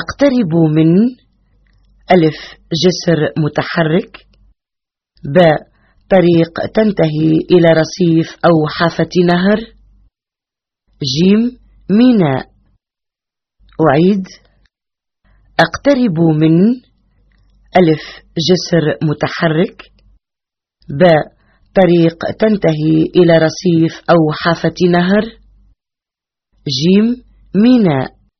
أقترب من ألف جسر متحرك ب طريق تنتهي إلى رصيف أو حافة نهر جيم ميناء. أعيد. أقترب من ألف جسر متحرك ب طريق تنتهي إلى رصيف أو حافة نهر جيم ميناء.